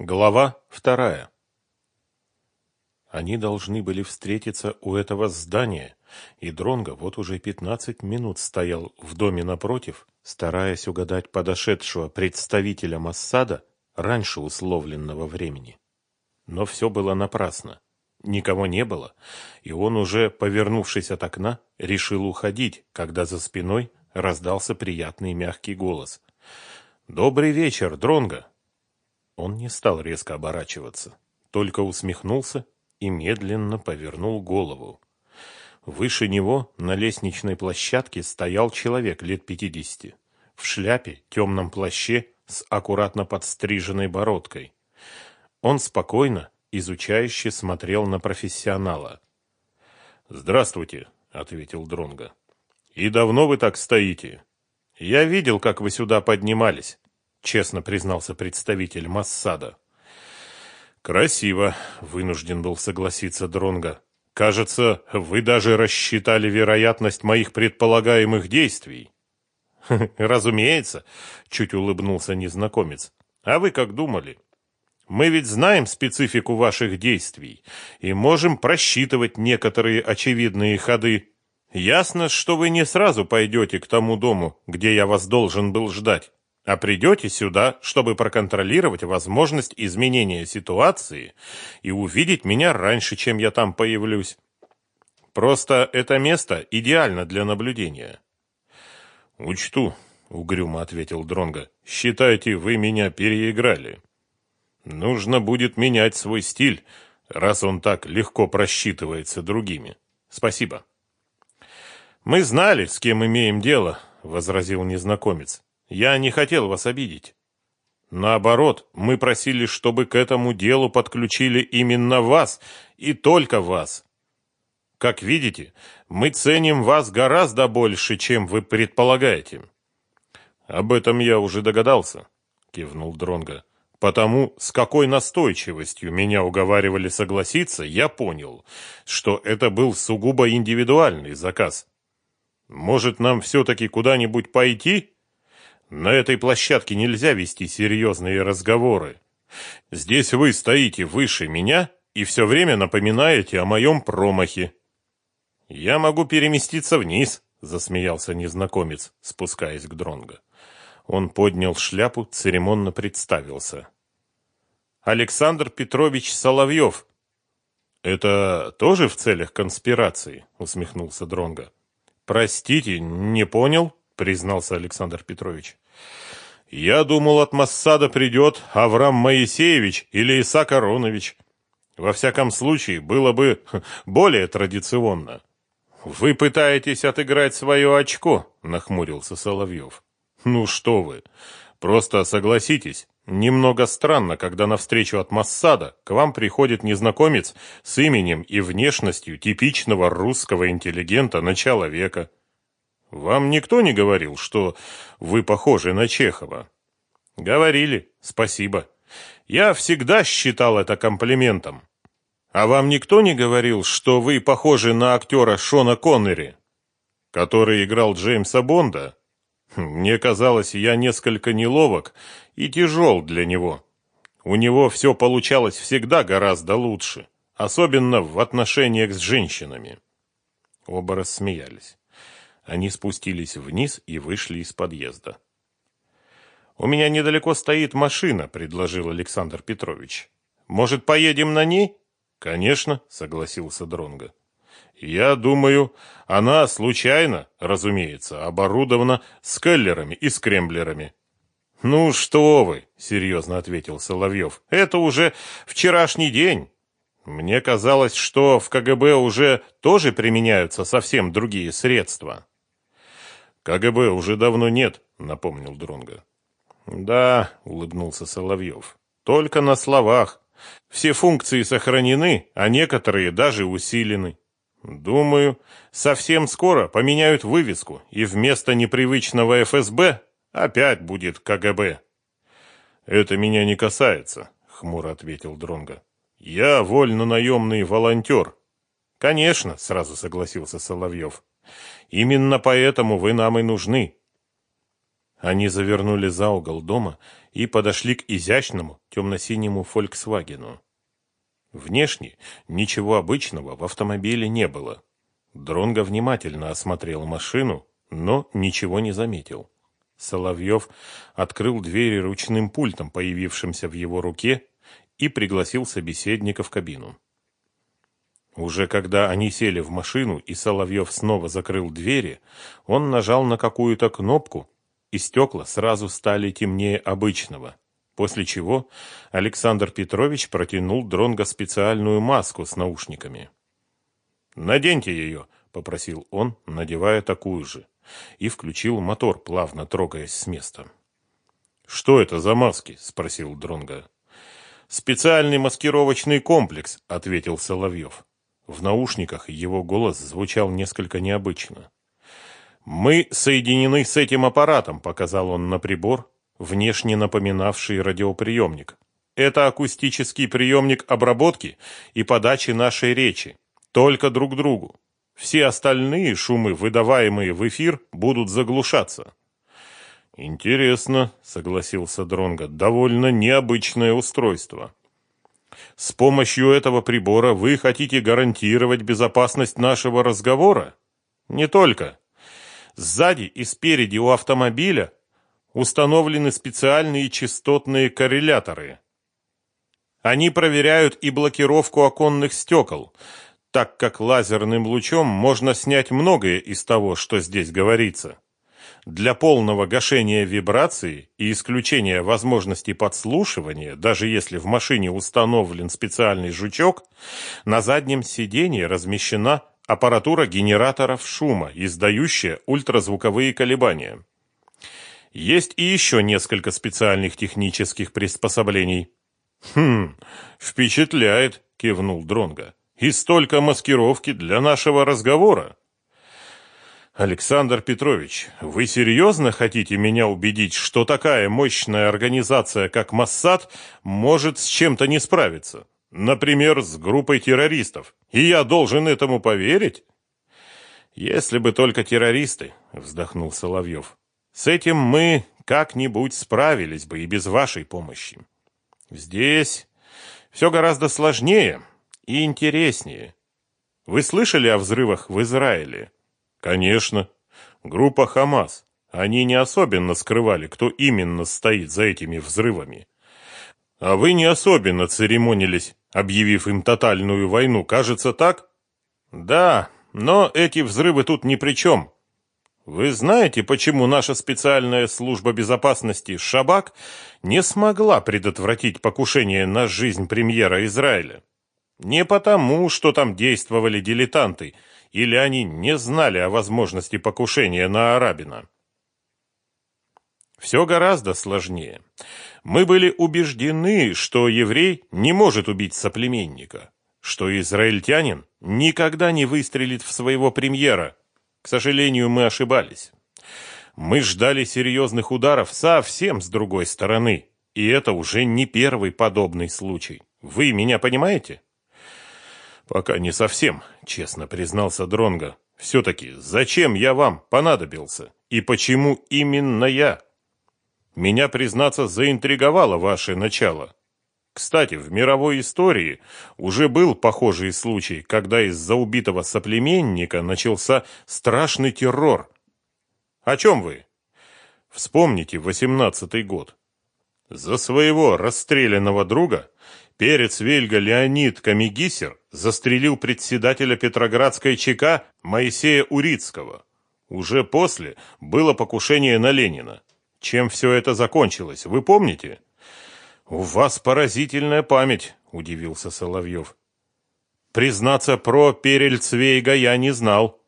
Глава вторая. Они должны были встретиться у этого здания, и Дронго вот уже пятнадцать минут стоял в доме напротив, стараясь угадать подошедшего представителя Массада раньше условленного времени. Но все было напрасно. Никого не было, и он уже, повернувшись от окна, решил уходить, когда за спиной раздался приятный мягкий голос. «Добрый вечер, Дронго!» Он не стал резко оборачиваться, только усмехнулся и медленно повернул голову. Выше него на лестничной площадке стоял человек лет пятидесяти, в шляпе, темном плаще с аккуратно подстриженной бородкой. Он спокойно, изучающе смотрел на профессионала. «Здравствуйте», — ответил Дронго. «И давно вы так стоите? Я видел, как вы сюда поднимались честно признался представитель Массада. Красиво, вынужден был согласиться Дронга. Кажется, вы даже рассчитали вероятность моих предполагаемых действий. Разумеется, чуть улыбнулся незнакомец. А вы как думали? Мы ведь знаем специфику ваших действий и можем просчитывать некоторые очевидные ходы. Ясно, что вы не сразу пойдете к тому дому, где я вас должен был ждать а придете сюда, чтобы проконтролировать возможность изменения ситуации и увидеть меня раньше, чем я там появлюсь. Просто это место идеально для наблюдения. Учту, угрюмо ответил Дронга. Считайте, вы меня переиграли. Нужно будет менять свой стиль, раз он так легко просчитывается другими. Спасибо. Мы знали, с кем имеем дело, возразил незнакомец. Я не хотел вас обидеть. Наоборот, мы просили, чтобы к этому делу подключили именно вас и только вас. Как видите, мы ценим вас гораздо больше, чем вы предполагаете. Об этом я уже догадался, кивнул Дронга. Потому, с какой настойчивостью меня уговаривали согласиться, я понял, что это был сугубо индивидуальный заказ. Может, нам все-таки куда-нибудь пойти? На этой площадке нельзя вести серьезные разговоры. Здесь вы стоите выше меня и все время напоминаете о моем промахе. Я могу переместиться вниз, засмеялся незнакомец, спускаясь к Дронго. Он поднял шляпу, церемонно представился. Александр Петрович Соловьев. Это тоже в целях конспирации, усмехнулся Дронго. Простите, не понял признался Александр Петрович. Я думал, от Массада придет Авраам Моисеевич или Исаак Аронович. Во всяком случае, было бы более традиционно. Вы пытаетесь отыграть свое очко, нахмурился Соловьев. Ну что вы? Просто согласитесь, немного странно, когда на встречу от Массада к вам приходит незнакомец с именем и внешностью типичного русского интеллигента начала века. Вам никто не говорил, что вы похожи на Чехова? Говорили. Спасибо. Я всегда считал это комплиментом. А вам никто не говорил, что вы похожи на актера Шона Коннери, который играл Джеймса Бонда? Мне казалось, я несколько неловок и тяжел для него. У него все получалось всегда гораздо лучше, особенно в отношениях с женщинами. Оба рассмеялись. Они спустились вниз и вышли из подъезда. «У меня недалеко стоит машина», — предложил Александр Петрович. «Может, поедем на ней?» «Конечно», — согласился Дронго. «Я думаю, она случайно, разумеется, оборудована скеллерами и скремблерами». «Ну что вы», — серьезно ответил Соловьев, — «это уже вчерашний день. Мне казалось, что в КГБ уже тоже применяются совсем другие средства». КГБ уже давно нет, напомнил Дронга. Да, улыбнулся Соловьев. Только на словах. Все функции сохранены, а некоторые даже усилены. Думаю, совсем скоро поменяют вывеску, и вместо непривычного ФСБ опять будет КГБ. Это меня не касается, хмуро ответил Дронга. Я вольно-наемный волонтер. Конечно, сразу согласился Соловьев. Именно поэтому вы нам и нужны. Они завернули за угол дома и подошли к изящному темно-синему «Фольксвагену». Внешне ничего обычного в автомобиле не было. Дронго внимательно осмотрел машину, но ничего не заметил. Соловьев открыл двери ручным пультом, появившимся в его руке, и пригласил собеседника в кабину. Уже когда они сели в машину и Соловьев снова закрыл двери, он нажал на какую-то кнопку, и стекла сразу стали темнее обычного. После чего Александр Петрович протянул Дронго специальную маску с наушниками. «Наденьте ее», — попросил он, надевая такую же, и включил мотор, плавно трогаясь с места. «Что это за маски?» — спросил Дронго. «Специальный маскировочный комплекс», — ответил Соловьев. В наушниках его голос звучал несколько необычно. «Мы соединены с этим аппаратом», — показал он на прибор, внешне напоминавший радиоприемник. «Это акустический приемник обработки и подачи нашей речи. Только друг другу. Все остальные шумы, выдаваемые в эфир, будут заглушаться». «Интересно», — согласился Дронго, — «довольно необычное устройство». С помощью этого прибора вы хотите гарантировать безопасность нашего разговора? Не только. Сзади и спереди у автомобиля установлены специальные частотные корреляторы. Они проверяют и блокировку оконных стекол, так как лазерным лучом можно снять многое из того, что здесь говорится. Для полного гашения вибрации и исключения возможности подслушивания, даже если в машине установлен специальный жучок, на заднем сиденье размещена аппаратура генераторов шума, издающая ультразвуковые колебания. Есть и еще несколько специальных технических приспособлений. Хм, впечатляет, кивнул Дронга. И столько маскировки для нашего разговора. Александр Петрович, вы серьезно хотите меня убедить, что такая мощная организация, как Моссад, может с чем-то не справиться? Например, с группой террористов. И я должен этому поверить? Если бы только террористы, вздохнул Соловьев. С этим мы как-нибудь справились бы и без вашей помощи. Здесь все гораздо сложнее и интереснее. Вы слышали о взрывах в Израиле? Конечно. Группа «Хамас». Они не особенно скрывали, кто именно стоит за этими взрывами. А вы не особенно церемонились, объявив им тотальную войну, кажется так? Да, но эти взрывы тут ни при чем. Вы знаете, почему наша специальная служба безопасности «Шабак» не смогла предотвратить покушение на жизнь премьера Израиля? Не потому, что там действовали дилетанты – или они не знали о возможности покушения на Арабина. Все гораздо сложнее. Мы были убеждены, что еврей не может убить соплеменника, что израильтянин никогда не выстрелит в своего премьера. К сожалению, мы ошибались. Мы ждали серьезных ударов совсем с другой стороны, и это уже не первый подобный случай. Вы меня понимаете? Пока не совсем, честно признался Дронга. Все-таки зачем я вам понадобился? И почему именно я? Меня, признаться, заинтриговало ваше начало. Кстати, в мировой истории уже был похожий случай, когда из-за убитого соплеменника начался страшный террор. О чем вы? Вспомните восемнадцатый год. За своего расстрелянного друга Перец Вельга Леонид Камигисер застрелил председателя Петроградской ЧК Моисея Урицкого. Уже после было покушение на Ленина. Чем все это закончилось, вы помните? У вас поразительная память, удивился Соловьев. Признаться, про Перельцвейга я не знал.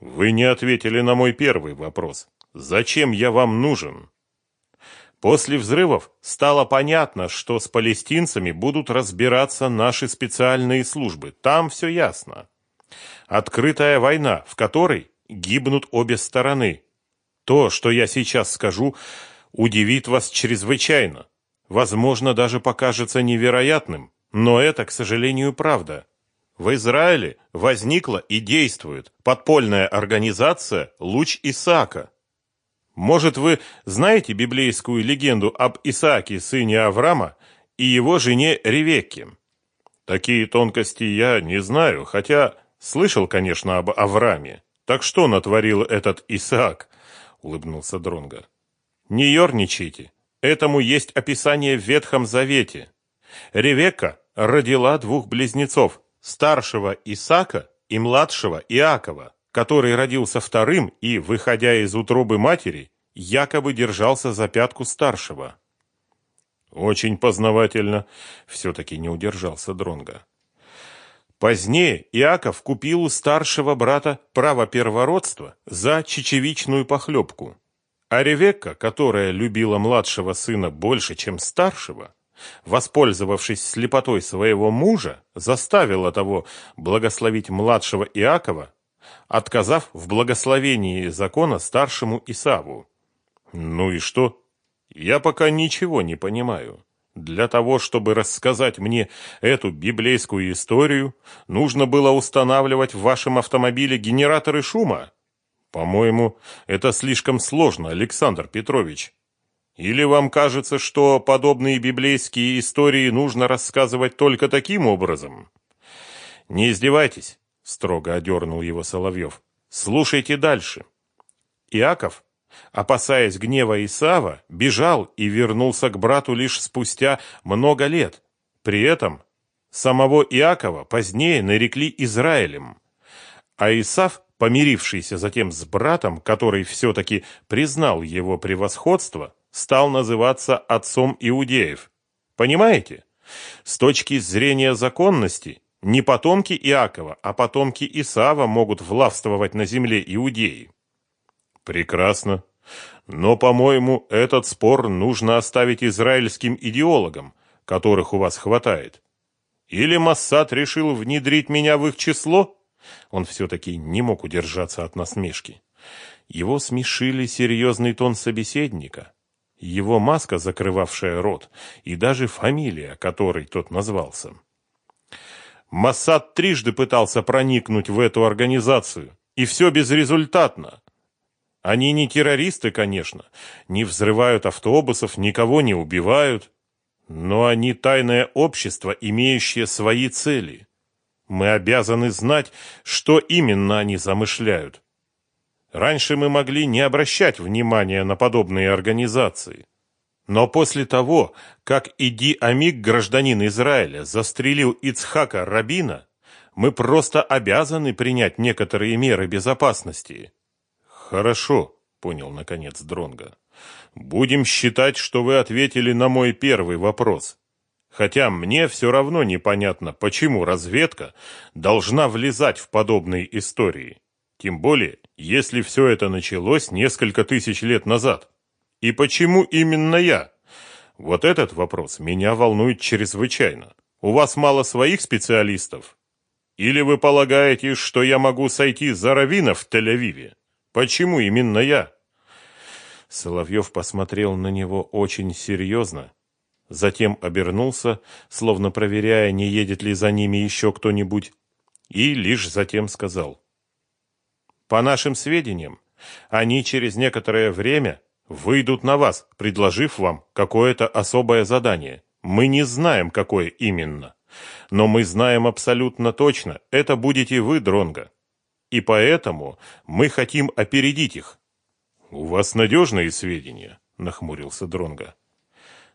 Вы не ответили на мой первый вопрос. Зачем я вам нужен? После взрывов стало понятно, что с палестинцами будут разбираться наши специальные службы. Там все ясно. Открытая война, в которой гибнут обе стороны. То, что я сейчас скажу, удивит вас чрезвычайно. Возможно, даже покажется невероятным, но это, к сожалению, правда. В Израиле возникла и действует подпольная организация «Луч Исаака». Может, вы знаете библейскую легенду об Исааке, сыне Авраама, и его жене Ревекке? Такие тонкости я не знаю, хотя слышал, конечно, об Аврааме. Так что натворил этот Исаак? улыбнулся Дронга. Не ерничайте. Этому есть описание в Ветхом Завете. Ревекка родила двух близнецов, старшего Исаака и младшего Иакова который родился вторым и, выходя из утробы матери, якобы держался за пятку старшего. Очень познавательно, все-таки не удержался Дронга. Позднее Иаков купил у старшего брата право первородства за чечевичную похлебку. А Ревекка, которая любила младшего сына больше, чем старшего, воспользовавшись слепотой своего мужа, заставила того благословить младшего Иакова отказав в благословении закона старшему Исаву. Ну и что? Я пока ничего не понимаю. Для того, чтобы рассказать мне эту библейскую историю, нужно было устанавливать в вашем автомобиле генераторы шума. По-моему, это слишком сложно, Александр Петрович. Или вам кажется, что подобные библейские истории нужно рассказывать только таким образом? Не издевайтесь строго одернул его Соловьев. Слушайте дальше. Иаков, опасаясь гнева Исава, бежал и вернулся к брату лишь спустя много лет. При этом самого Иакова позднее нарекли Израилем. А Исав, помирившийся затем с братом, который все-таки признал его превосходство, стал называться отцом иудеев. Понимаете? С точки зрения законности не потомки Иакова, а потомки Исава могут властвовать на земле Иудеи. Прекрасно. Но, по-моему, этот спор нужно оставить израильским идеологам, которых у вас хватает. Или Массад решил внедрить меня в их число? Он все-таки не мог удержаться от насмешки. Его смешили серьезный тон собеседника, его маска, закрывавшая рот, и даже фамилия, которой тот назвался. Массад трижды пытался проникнуть в эту организацию, и все безрезультатно. Они не террористы, конечно, не взрывают автобусов, никого не убивают, но они тайное общество, имеющее свои цели. Мы обязаны знать, что именно они замышляют. Раньше мы могли не обращать внимания на подобные организации. Но после того, как Иди Амик, гражданин Израиля, застрелил Ицхака Рабина, мы просто обязаны принять некоторые меры безопасности. Хорошо, понял наконец Дронга. Будем считать, что вы ответили на мой первый вопрос. Хотя мне все равно непонятно, почему разведка должна влезать в подобные истории. Тем более, если все это началось несколько тысяч лет назад. И почему именно я? Вот этот вопрос меня волнует чрезвычайно. У вас мало своих специалистов? Или вы полагаете, что я могу сойти за раввина в Тель-Авиве? Почему именно я? Соловьев посмотрел на него очень серьезно, затем обернулся, словно проверяя, не едет ли за ними еще кто-нибудь, и лишь затем сказал. По нашим сведениям, они через некоторое время выйдут на вас, предложив вам какое-то особое задание. Мы не знаем, какое именно. Но мы знаем абсолютно точно, это будете вы, Дронга. И поэтому мы хотим опередить их. У вас надежные сведения, нахмурился Дронга.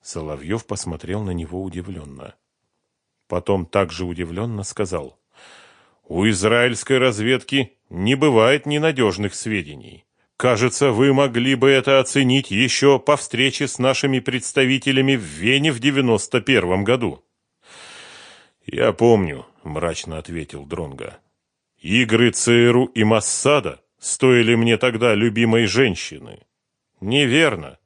Соловьев посмотрел на него удивленно. Потом также удивленно сказал: "У израильской разведки не бывает ненадежных сведений. Кажется, вы могли бы это оценить еще по встрече с нашими представителями в Вене в 91 году. Я помню, мрачно ответил Дронга. Игры ЦРУ и Массада стоили мне тогда любимой женщины. Неверно.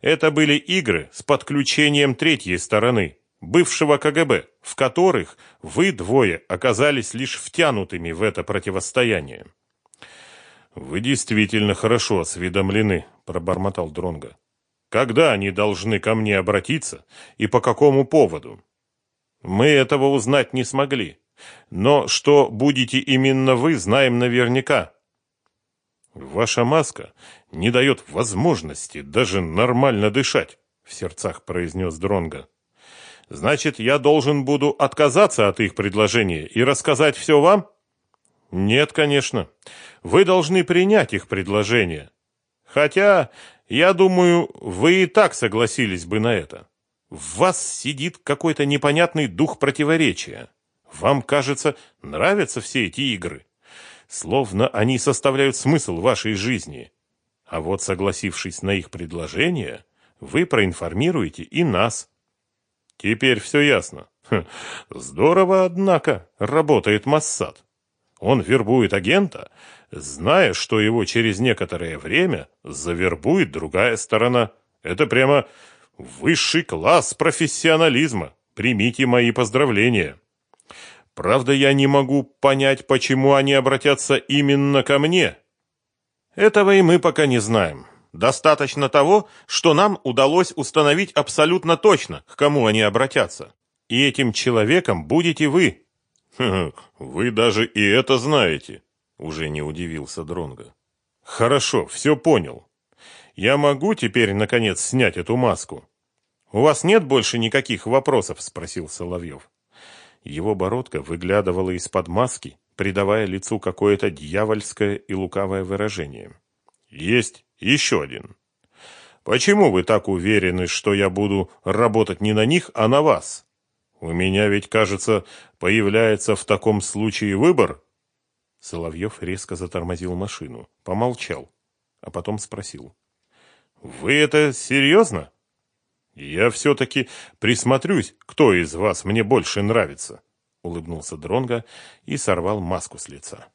Это были игры с подключением третьей стороны, бывшего КГБ, в которых вы двое оказались лишь втянутыми в это противостояние. Вы действительно хорошо осведомлены, пробормотал Дронга. Когда они должны ко мне обратиться и по какому поводу? Мы этого узнать не смогли, но что будете именно вы, знаем наверняка. Ваша маска не дает возможности даже нормально дышать, в сердцах произнес Дронга. Значит, я должен буду отказаться от их предложения и рассказать все вам? Нет, конечно. Вы должны принять их предложение. Хотя, я думаю, вы и так согласились бы на это. В вас сидит какой-то непонятный дух противоречия. Вам, кажется, нравятся все эти игры словно они составляют смысл вашей жизни. А вот согласившись на их предложение, вы проинформируете и нас. Теперь все ясно. Хм, здорово, однако, работает Массад. Он вербует агента, зная, что его через некоторое время завербует другая сторона. Это прямо высший класс профессионализма. Примите мои поздравления. Правда, я не могу понять, почему они обратятся именно ко мне. Этого и мы пока не знаем. Достаточно того, что нам удалось установить абсолютно точно, к кому они обратятся. И этим человеком будете вы. Вы даже и это знаете, уже не удивился Дронга. Хорошо, все понял. Я могу теперь наконец снять эту маску. У вас нет больше никаких вопросов, спросил Соловьев. Его бородка выглядывала из-под маски, придавая лицу какое-то дьявольское и лукавое выражение. «Есть еще один. Почему вы так уверены, что я буду работать не на них, а на вас? У меня ведь, кажется, появляется в таком случае выбор». Соловьев резко затормозил машину, помолчал, а потом спросил. «Вы это серьезно?» «Я все-таки присмотрюсь, кто из вас мне больше нравится», — улыбнулся Дронга и сорвал маску с лица.